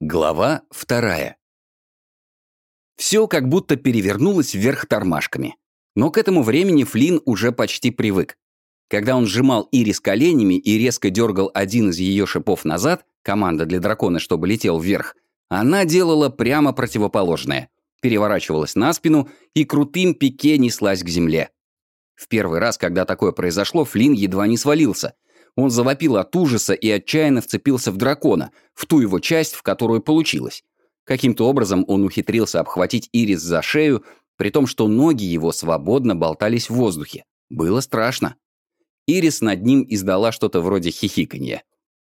Глава вторая. Все как будто перевернулось вверх тормашками. Но к этому времени Флинн уже почти привык. Когда он сжимал Ирис коленями и резко дергал один из ее шипов назад, команда для дракона, чтобы летел вверх, она делала прямо противоположное. Переворачивалась на спину и крутым пике неслась к земле. В первый раз, когда такое произошло, Флинн едва не свалился. Он завопил от ужаса и отчаянно вцепился в дракона, в ту его часть, в которую получилось. Каким-то образом он ухитрился обхватить Ирис за шею, при том, что ноги его свободно болтались в воздухе. Было страшно. Ирис над ним издала что-то вроде хихиканья.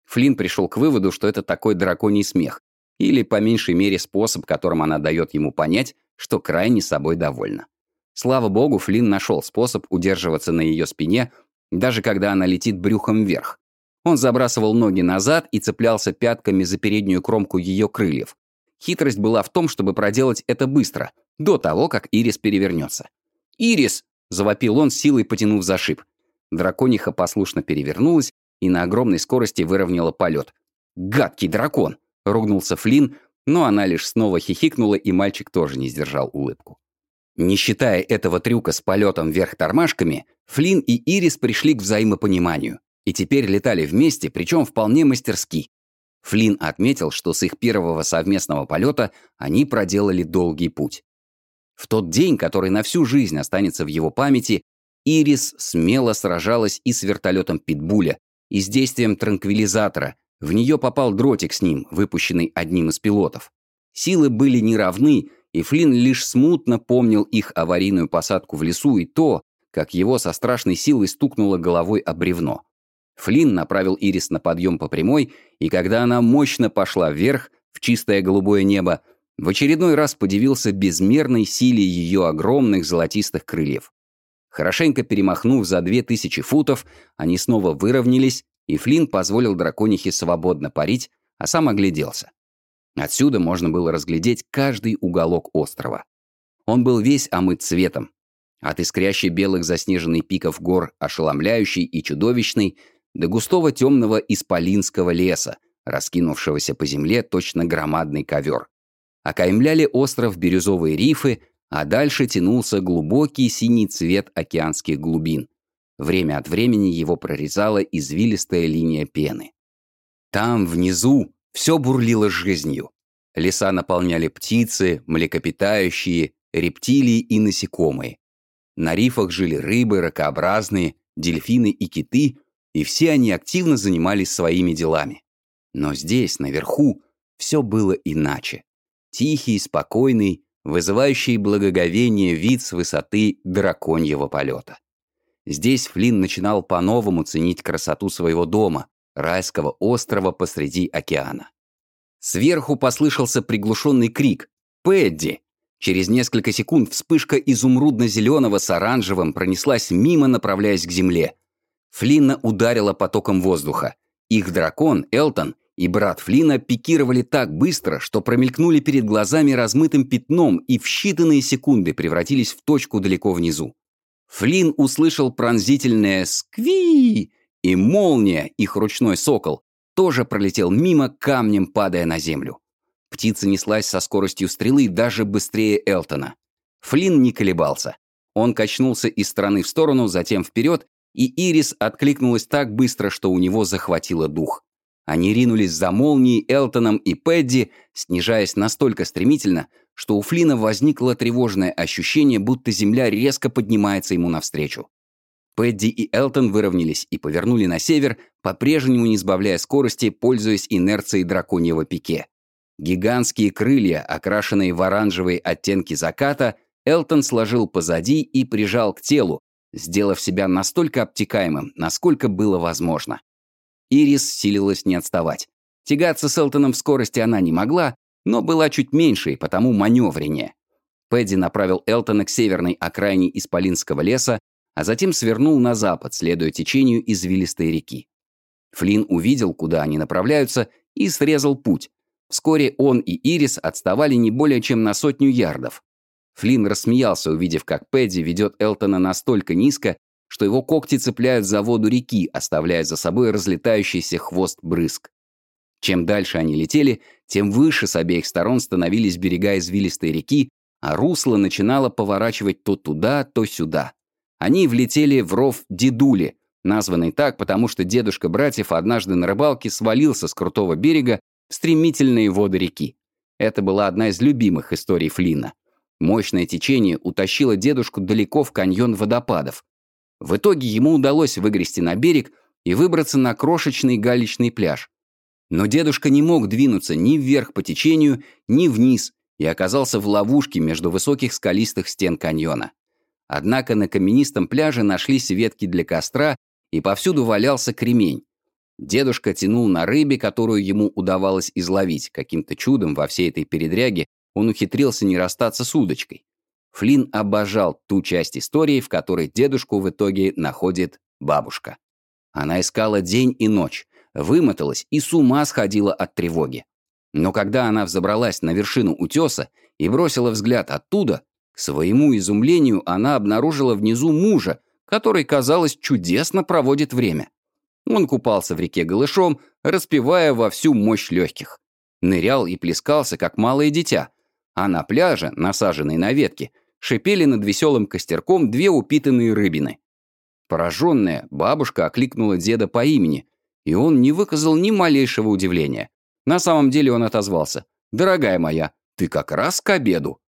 Флинн пришел к выводу, что это такой драконий смех, или, по меньшей мере, способ, которым она дает ему понять, что крайне собой довольна. Слава богу, Флинн нашел способ удерживаться на ее спине, даже когда она летит брюхом вверх. Он забрасывал ноги назад и цеплялся пятками за переднюю кромку ее крыльев. Хитрость была в том, чтобы проделать это быстро, до того, как Ирис перевернется. «Ирис!» — завопил он, силой потянув за шип. Дракониха послушно перевернулась и на огромной скорости выровняла полет. «Гадкий дракон!» — ругнулся Флинн, но она лишь снова хихикнула, и мальчик тоже не сдержал улыбку. Не считая этого трюка с полетом вверх тормашками, Флинн и Ирис пришли к взаимопониманию и теперь летали вместе, причем вполне мастерски. Флинн отметил, что с их первого совместного полета они проделали долгий путь. В тот день, который на всю жизнь останется в его памяти, Ирис смело сражалась и с вертолетом Питбуля, и с действием транквилизатора. В нее попал дротик с ним, выпущенный одним из пилотов. Силы были неравны, и Флинн лишь смутно помнил их аварийную посадку в лесу и то, как его со страшной силой стукнуло головой о бревно. Флинн направил Ирис на подъем по прямой, и когда она мощно пошла вверх, в чистое голубое небо, в очередной раз подивился безмерной силе ее огромных золотистых крыльев. Хорошенько перемахнув за две тысячи футов, они снова выровнялись, и Флинн позволил драконихе свободно парить, а сам огляделся. Отсюда можно было разглядеть каждый уголок острова. Он был весь омыт цветом. От искрящей белых заснеженных пиков гор, ошеломляющий и чудовищный, до густого темного исполинского леса, раскинувшегося по земле точно громадный ковер. Окаймляли остров бирюзовые рифы, а дальше тянулся глубокий синий цвет океанских глубин. Время от времени его прорезала извилистая линия пены. Там, внизу, все бурлило жизнью. Леса наполняли птицы, млекопитающие, рептилии и насекомые. На рифах жили рыбы, ракообразные, дельфины и киты, и все они активно занимались своими делами. Но здесь, наверху, все было иначе. Тихий, спокойный, вызывающий благоговение вид с высоты драконьего полета. Здесь Флинн начинал по-новому ценить красоту своего дома, райского острова посреди океана. Сверху послышался приглушенный крик «Пэдди!». Через несколько секунд вспышка изумрудно-зеленого с оранжевым пронеслась мимо, направляясь к земле. Флинна ударила потоком воздуха. Их дракон, Элтон, и брат Флина пикировали так быстро, что промелькнули перед глазами размытым пятном и в считанные секунды превратились в точку далеко внизу. Флин услышал пронзительное «скви!» И молния, их ручной сокол, тоже пролетел мимо, камнем падая на землю. Птица неслась со скоростью стрелы даже быстрее Элтона. Флин не колебался. Он качнулся из стороны в сторону, затем вперед, и Ирис откликнулась так быстро, что у него захватило дух. Они ринулись за молнией, Элтоном и Пэдди, снижаясь настолько стремительно, что у Флина возникло тревожное ощущение, будто земля резко поднимается ему навстречу. Пэдди и Элтон выровнялись и повернули на север, по-прежнему не сбавляя скорости, пользуясь инерцией драконьего пике. Гигантские крылья, окрашенные в оранжевые оттенки заката, Элтон сложил позади и прижал к телу, сделав себя настолько обтекаемым, насколько было возможно. Ирис силилась не отставать. Тягаться с Элтоном в скорости она не могла, но была чуть меньше и потому маневреннее. Пэдди направил Элтона к северной окраине Исполинского леса, а затем свернул на запад, следуя течению извилистой реки. Флинн увидел, куда они направляются, и срезал путь. Вскоре он и Ирис отставали не более чем на сотню ярдов. Флинн рассмеялся, увидев, как Пэдди ведет Элтона настолько низко, что его когти цепляют за воду реки, оставляя за собой разлетающийся хвост брызг. Чем дальше они летели, тем выше с обеих сторон становились берега извилистой реки, а русло начинало поворачивать то туда, то сюда. Они влетели в ров Дедули, названный так, потому что дедушка братьев однажды на рыбалке свалился с крутого берега в стремительные воды реки. Это была одна из любимых историй Флина. Мощное течение утащило дедушку далеко в каньон водопадов. В итоге ему удалось выгрести на берег и выбраться на крошечный галечный пляж. Но дедушка не мог двинуться ни вверх по течению, ни вниз, и оказался в ловушке между высоких скалистых стен каньона. Однако на каменистом пляже нашлись ветки для костра, и повсюду валялся кремень. Дедушка тянул на рыбе, которую ему удавалось изловить. Каким-то чудом во всей этой передряге он ухитрился не расстаться с удочкой. Флинн обожал ту часть истории, в которой дедушку в итоге находит бабушка. Она искала день и ночь, вымоталась и с ума сходила от тревоги. Но когда она взобралась на вершину утеса и бросила взгляд оттуда, своему изумлению она обнаружила внизу мужа, который, казалось, чудесно проводит время. Он купался в реке голышом, распевая во всю мощь легких. Нырял и плескался, как малое дитя. А на пляже, насаженной на ветке, шипели над веселым костерком две упитанные рыбины. Пораженная, бабушка окликнула деда по имени, и он не выказал ни малейшего удивления. На самом деле он отозвался. «Дорогая моя, ты как раз к обеду».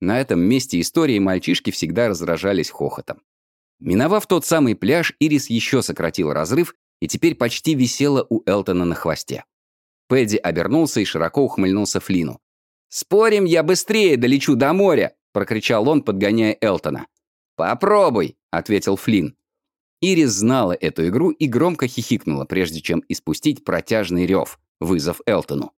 На этом месте истории мальчишки всегда разражались хохотом. Миновав тот самый пляж, Ирис еще сократил разрыв и теперь почти висела у Элтона на хвосте. Пэдди обернулся и широко ухмыльнулся Флину. «Спорим, я быстрее долечу до моря!» — прокричал он, подгоняя Элтона. «Попробуй!» — ответил Флинн. Ирис знала эту игру и громко хихикнула, прежде чем испустить протяжный рев, вызов Элтону.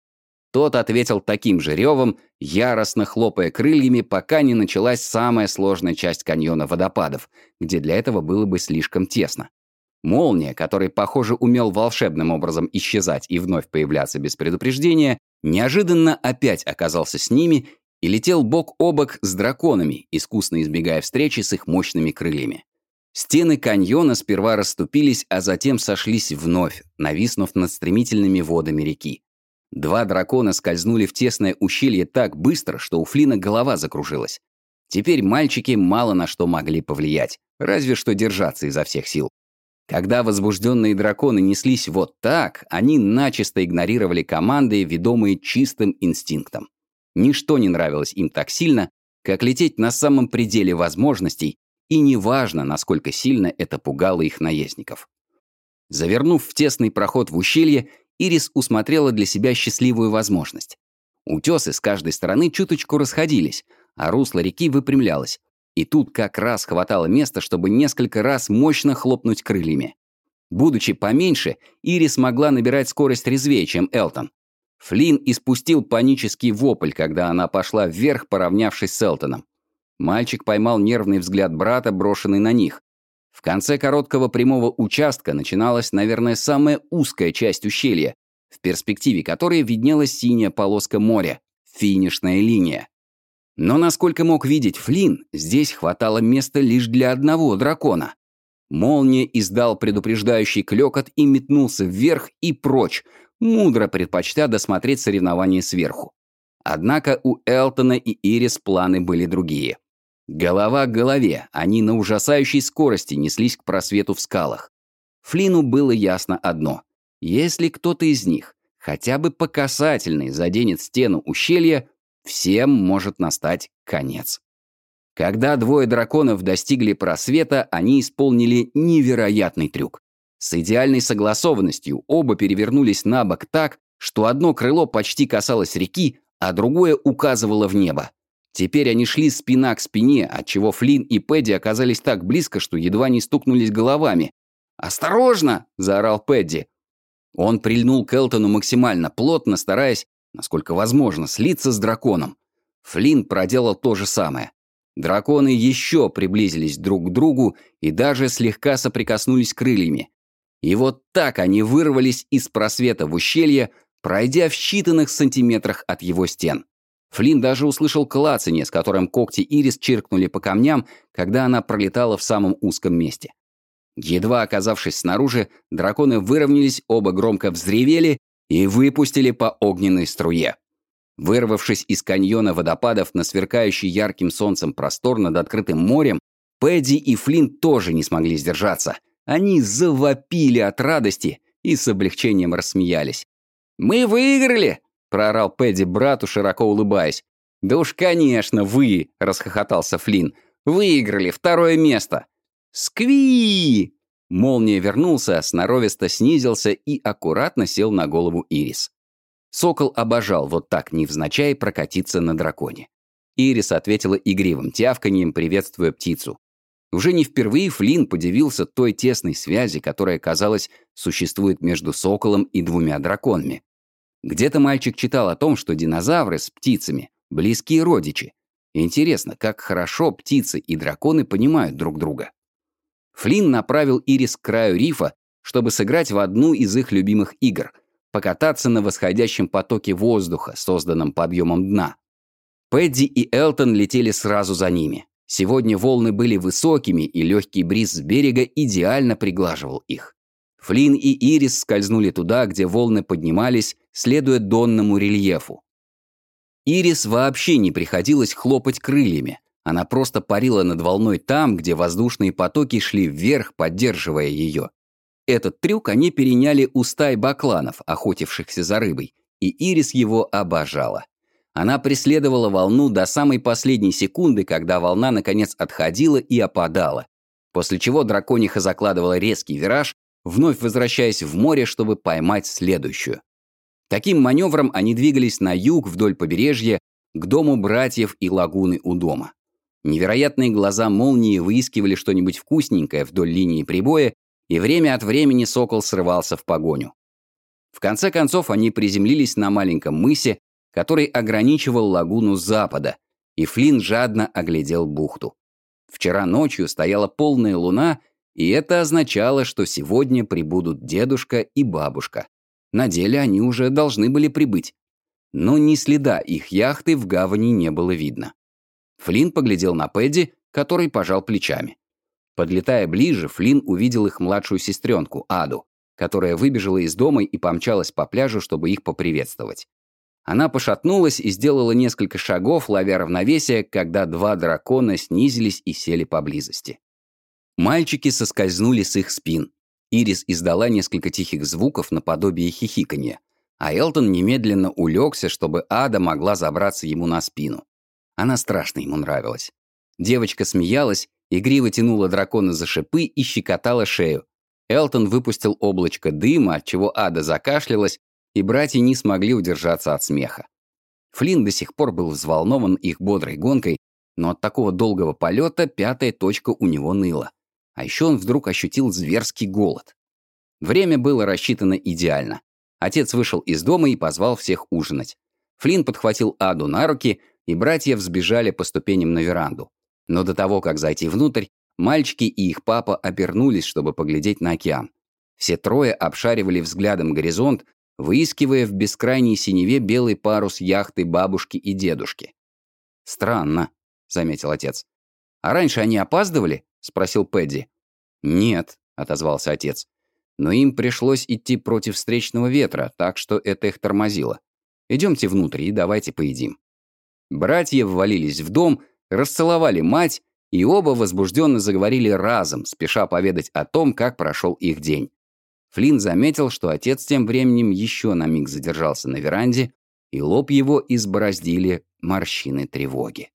Тот ответил таким же ревом, яростно хлопая крыльями, пока не началась самая сложная часть каньона водопадов, где для этого было бы слишком тесно. Молния, который, похоже, умел волшебным образом исчезать и вновь появляться без предупреждения, неожиданно опять оказался с ними и летел бок о бок с драконами, искусно избегая встречи с их мощными крыльями. Стены каньона сперва расступились, а затем сошлись вновь, нависнув над стремительными водами реки. Два дракона скользнули в тесное ущелье так быстро, что у Флина голова закружилась. Теперь мальчики мало на что могли повлиять, разве что держаться изо всех сил. Когда возбужденные драконы неслись вот так, они начисто игнорировали команды, ведомые чистым инстинктом. Ничто не нравилось им так сильно, как лететь на самом пределе возможностей и неважно, насколько сильно это пугало их наездников. Завернув в тесный проход в ущелье, Ирис усмотрела для себя счастливую возможность. Утесы с каждой стороны чуточку расходились, а русло реки выпрямлялось. И тут как раз хватало места, чтобы несколько раз мощно хлопнуть крыльями. Будучи поменьше, Ирис могла набирать скорость резвее, чем Элтон. Флинн испустил панический вопль, когда она пошла вверх, поравнявшись с Элтоном. Мальчик поймал нервный взгляд брата, брошенный на них. Конце короткого прямого участка начиналась, наверное, самая узкая часть ущелья, в перспективе которой виднелась синяя полоска моря, финишная линия. Но, насколько мог видеть Флинн, здесь хватало места лишь для одного дракона. Молния издал предупреждающий клёкот и метнулся вверх и прочь, мудро предпочтя досмотреть соревнование сверху. Однако у Элтона и Ирис планы были другие. Голова к голове, они на ужасающей скорости неслись к просвету в скалах. Флину было ясно одно. Если кто-то из них, хотя бы по касательной, заденет стену ущелья, всем может настать конец. Когда двое драконов достигли просвета, они исполнили невероятный трюк. С идеальной согласованностью оба перевернулись на бок так, что одно крыло почти касалось реки, а другое указывало в небо. Теперь они шли спина к спине, отчего Флинн и Пэдди оказались так близко, что едва не стукнулись головами. «Осторожно!» – заорал Пэдди. Он прильнул к Элтону максимально плотно, стараясь, насколько возможно, слиться с драконом. Флинн проделал то же самое. Драконы еще приблизились друг к другу и даже слегка соприкоснулись крыльями. И вот так они вырвались из просвета в ущелье, пройдя в считанных сантиметрах от его стен. Флинн даже услышал клацанье, с которым когти Ирис чиркнули по камням, когда она пролетала в самом узком месте. Едва оказавшись снаружи, драконы выровнялись, оба громко взревели и выпустили по огненной струе. Вырвавшись из каньона водопадов на сверкающий ярким солнцем простор над открытым морем, Пэдди и Флинт тоже не смогли сдержаться. Они завопили от радости и с облегчением рассмеялись. «Мы выиграли!» — проорал Пэдди брату, широко улыбаясь. «Да уж, конечно, вы!» — расхохотался Флинн. «Выиграли! Второе место!» «Скви!» Молния вернулся, сноровисто снизился и аккуратно сел на голову Ирис. Сокол обожал вот так невзначай прокатиться на драконе. Ирис ответила игривым тявканьем, приветствуя птицу. Уже не впервые Флинн подивился той тесной связи, которая, казалось, существует между соколом и двумя драконами. Где-то мальчик читал о том, что динозавры с птицами — близкие родичи. Интересно, как хорошо птицы и драконы понимают друг друга. Флинн направил Ирис к краю рифа, чтобы сыграть в одну из их любимых игр — покататься на восходящем потоке воздуха, созданном подъемом дна. Пэдди и Элтон летели сразу за ними. Сегодня волны были высокими, и легкий бриз с берега идеально приглаживал их. Флинн и Ирис скользнули туда, где волны поднимались, следуя донному рельефу. Ирис вообще не приходилось хлопать крыльями. Она просто парила над волной там, где воздушные потоки шли вверх, поддерживая ее. Этот трюк они переняли у стай бакланов, охотившихся за рыбой, и Ирис его обожала. Она преследовала волну до самой последней секунды, когда волна наконец отходила и опадала, после чего дракониха закладывала резкий вираж, вновь возвращаясь в море, чтобы поймать следующую. Таким маневром они двигались на юг вдоль побережья к дому братьев и лагуны у дома. Невероятные глаза молнии выискивали что-нибудь вкусненькое вдоль линии прибоя, и время от времени сокол срывался в погоню. В конце концов они приземлились на маленьком мысе, который ограничивал лагуну с запада, и Флинн жадно оглядел бухту. Вчера ночью стояла полная луна, и это означало, что сегодня прибудут дедушка и бабушка. На деле они уже должны были прибыть. Но ни следа их яхты в гавани не было видно. Флинн поглядел на Пэдди, который пожал плечами. Подлетая ближе, Флинн увидел их младшую сестренку, Аду, которая выбежала из дома и помчалась по пляжу, чтобы их поприветствовать. Она пошатнулась и сделала несколько шагов, ловя равновесие, когда два дракона снизились и сели поблизости. Мальчики соскользнули с их спин. Ирис издала несколько тихих звуков наподобие хихиканья, а Элтон немедленно улегся, чтобы Ада могла забраться ему на спину. Она страшно ему нравилась. Девочка смеялась, игриво тянула дракона за шипы и щекотала шею. Элтон выпустил облачко дыма, от чего Ада закашлялась, и братья не смогли удержаться от смеха. Флинн до сих пор был взволнован их бодрой гонкой, но от такого долгого полета пятая точка у него ныла. А еще он вдруг ощутил зверский голод. Время было рассчитано идеально. Отец вышел из дома и позвал всех ужинать. Флинн подхватил Аду на руки, и братья взбежали по ступеням на веранду. Но до того, как зайти внутрь, мальчики и их папа обернулись, чтобы поглядеть на океан. Все трое обшаривали взглядом горизонт, выискивая в бескрайней синеве белый парус яхты бабушки и дедушки. «Странно», — заметил отец. «А раньше они опаздывали?» — спросил Пэдди. «Нет», — отозвался отец. «Но им пришлось идти против встречного ветра, так что это их тормозило. Идемте внутрь и давайте поедим». Братья ввалились в дом, расцеловали мать, и оба возбужденно заговорили разом, спеша поведать о том, как прошел их день. Флинн заметил, что отец тем временем еще на миг задержался на веранде, и лоб его избороздили морщины тревоги.